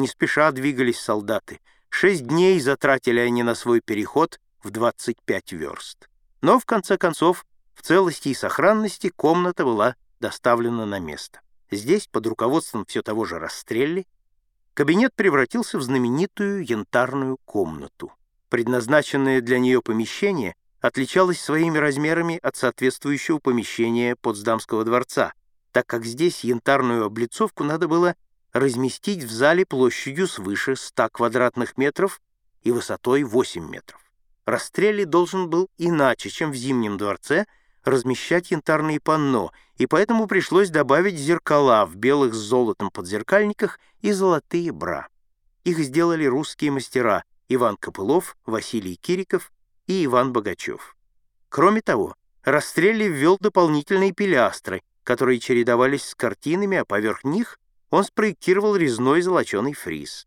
Не спеша двигались солдаты. Шесть дней затратили они на свой переход в 25 верст. Но, в конце концов, в целости и сохранности комната была доставлена на место. Здесь, под руководством все того же Растрелли, кабинет превратился в знаменитую янтарную комнату. Предназначенное для нее помещение отличалось своими размерами от соответствующего помещения Потсдамского дворца, так как здесь янтарную облицовку надо было разместить в зале площадью свыше 100 квадратных метров и высотой 8 метров. Растрелли должен был иначе, чем в Зимнем дворце, размещать янтарные панно, и поэтому пришлось добавить зеркала в белых с золотом подзеркальниках и золотые бра. Их сделали русские мастера Иван Копылов, Василий Кириков и Иван Богачев. Кроме того, Растрелли ввел дополнительные пилястры, которые чередовались с картинами, а поверх них он спроектировал резной золоченый фриз.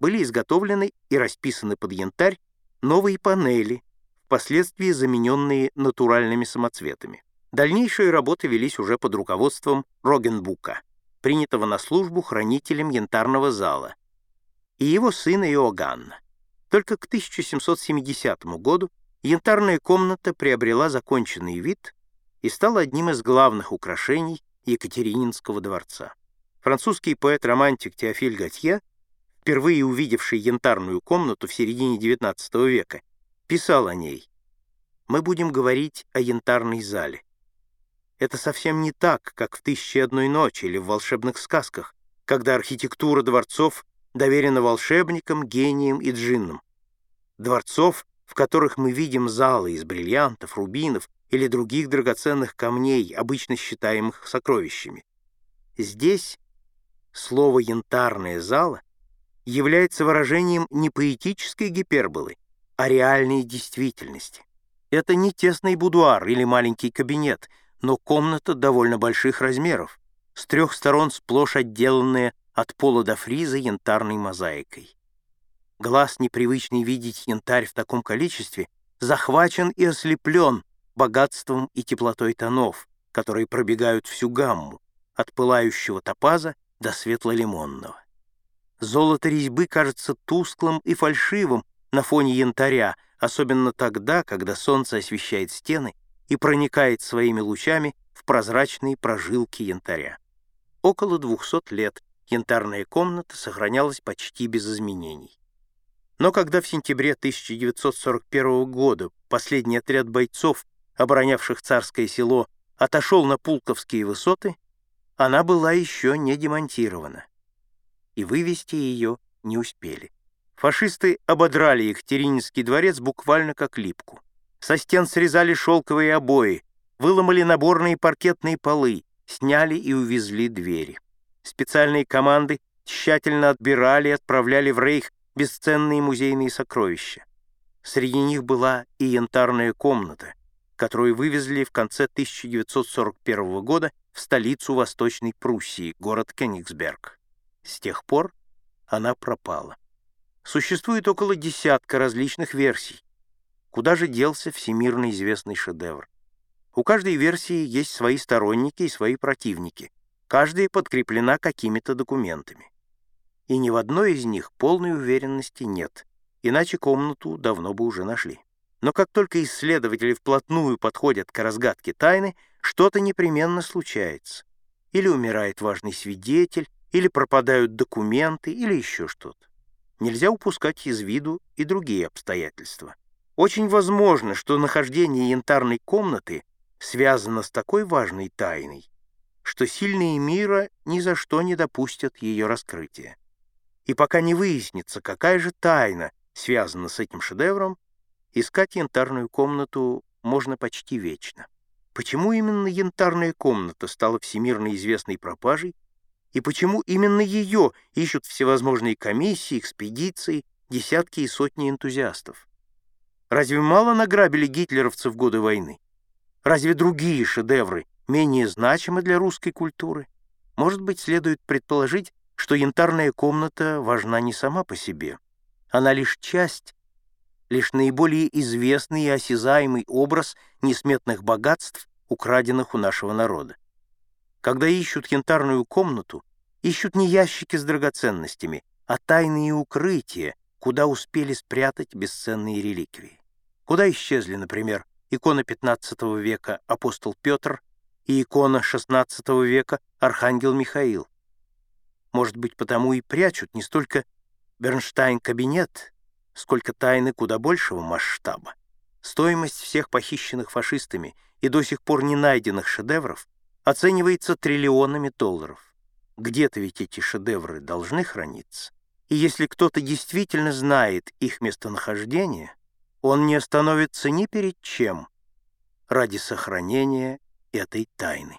Были изготовлены и расписаны под янтарь новые панели, впоследствии замененные натуральными самоцветами. Дальнейшие работы велись уже под руководством Рогенбука, принятого на службу хранителем янтарного зала, и его сына Иоганна. Только к 1770 году янтарная комната приобрела законченный вид и стала одним из главных украшений Екатерининского дворца. Французский поэт-романтик Теофиль Готье, впервые увидевший янтарную комнату в середине XIX века, писал о ней «Мы будем говорить о янтарной зале. Это совсем не так, как в «Тысяче одной ночи» или в волшебных сказках, когда архитектура дворцов доверена волшебникам, гениям и джиннам. Дворцов, в которых мы видим залы из бриллиантов, рубинов или других драгоценных камней, обычно считаемых сокровищами. Здесь слово «янтарная зала» является выражением не поэтической гиперболы, а реальной действительности. Это не тесный будуар или маленький кабинет, но комната довольно больших размеров, с трех сторон сплошь отделанная от пола до фриза янтарной мозаикой. Глаз, непривычный видеть янтарь в таком количестве, захвачен и ослеплен богатством и теплотой тонов, которые пробегают всю гамму, от пылающего топаза до светло-лимонного. Золото резьбы кажется тусклым и фальшивым на фоне янтаря, особенно тогда, когда солнце освещает стены и проникает своими лучами в прозрачные прожилки янтаря. Около 200 лет янтарная комната сохранялась почти без изменений. Но когда в сентябре 1941 года последний отряд бойцов, оборонявших царское село, отошел на Пулковские высоты, она была еще не демонтирована, и вывести ее не успели. Фашисты ободрали Екатерининский дворец буквально как липку. Со стен срезали шелковые обои, выломали наборные паркетные полы, сняли и увезли двери. Специальные команды тщательно отбирали и отправляли в рейх бесценные музейные сокровища. Среди них была и янтарная комната, которую вывезли в конце 1941 года в столицу Восточной Пруссии, город Кенигсберг. С тех пор она пропала. Существует около десятка различных версий, куда же делся всемирно известный шедевр. У каждой версии есть свои сторонники и свои противники, каждая подкреплена какими-то документами. И ни в одной из них полной уверенности нет, иначе комнату давно бы уже нашли. Но как только исследователи вплотную подходят к разгадке тайны, что-то непременно случается. Или умирает важный свидетель, или пропадают документы, или еще что-то. Нельзя упускать из виду и другие обстоятельства. Очень возможно, что нахождение янтарной комнаты связано с такой важной тайной, что сильные мира ни за что не допустят ее раскрытия. И пока не выяснится, какая же тайна связана с этим шедевром, искать янтарную комнату можно почти вечно. Почему именно янтарная комната стала всемирно известной пропажей, и почему именно ее ищут всевозможные комиссии, экспедиции, десятки и сотни энтузиастов? Разве мало награбили гитлеровцы в годы войны? Разве другие шедевры менее значимы для русской культуры? Может быть, следует предположить, что янтарная комната важна не сама по себе. Она лишь часть лишь наиболее известный и осязаемый образ несметных богатств, украденных у нашего народа. Когда ищут янтарную комнату, ищут не ящики с драгоценностями, а тайные укрытия, куда успели спрятать бесценные реликвии. Куда исчезли, например, икона XV века «Апостол Петр» и икона XVI века «Архангел Михаил». Может быть, потому и прячут не столько Бернштайн-кабинет, сколько тайны куда большего масштаба. Стоимость всех похищенных фашистами и до сих пор не найденных шедевров оценивается триллионами долларов. Где-то ведь эти шедевры должны храниться. И если кто-то действительно знает их местонахождение, он не остановится ни перед чем ради сохранения этой тайны.